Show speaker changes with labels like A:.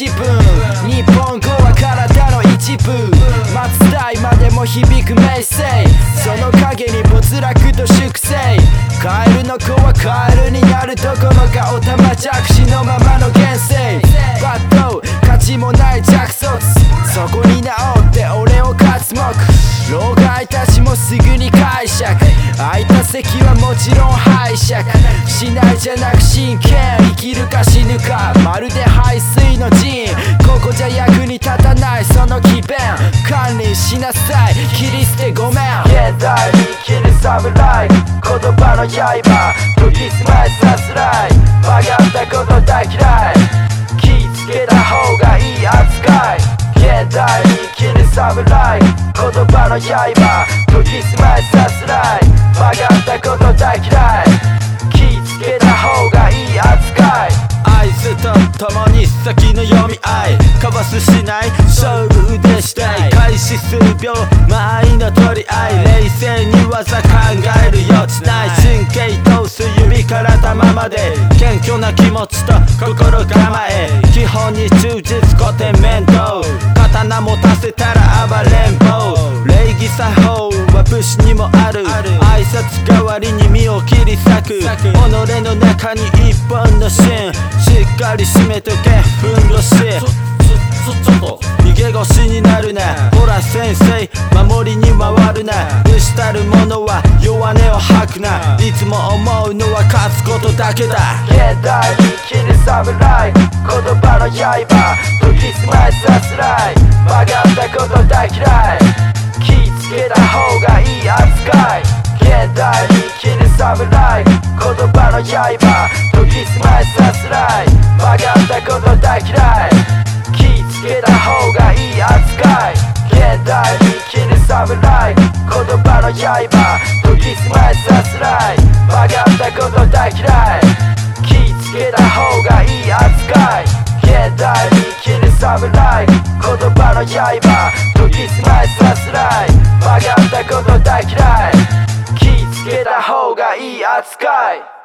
A: しているポンと武士の一文日本語は体の一部。松代までも響く名声その影に没落と粛清カエルの子はカエルになるどころかおたまじゃくしのままの現世。バット価値もない着卒。そこに直って俺を勝つ目。老害たちもすぐに解釈。空いた席はもちろん拝借しないじゃなく真剣生きるか死ぬか。まるで排水の陣ここじゃ役に立たない。その詭弁管理しなさい。切り捨てごめん。現代に生きる侍。言葉の刃研ぎ澄まさすらい曲がったこと大嫌い気ぃつけた方がいい扱い。現代に生きる侍。言葉の刃研ぎ澄まさすらい曲がったこと大嫌い。気ぃつけた方がいい扱い。
B: 合図と共に先の読み合い。かわすしない。勝負腕したい。開始数秒前の取り合い。冷静に技考える余地ない。神経通す指から玉まで。謙虚な気持ちと心構え。基本に忠実古典面倒。刀持たせたら暴れん坊。礼儀作法は武士にもある。挨拶代わりに身を切り裂く。己の中に一本の芯。しっかり締めとけ。ふんどし。
C: ちょっと。
B: 逃げ腰になるな。ほら先生守りに回るな。牛たる者は弱音を吐くな。いつも思うのは勝つことだけだ。
A: 現代に生きる侍。言葉の刃。研ぎ澄まさすらい。曲がったこと大嫌い。気ぃつけた方がいい扱い。現代気に侍言葉の刃研ぎ澄まさすらい。曲がったこと大嫌い。気ぃつけた方がいい扱い。現代に生きる侍言葉の刃研ぎ澄まさすらい。曲がったこと大嫌い。気ぃつけた方がいい扱い。現代に生きる侍言葉の刃研ぎ澄まさすらい。曲がったこと大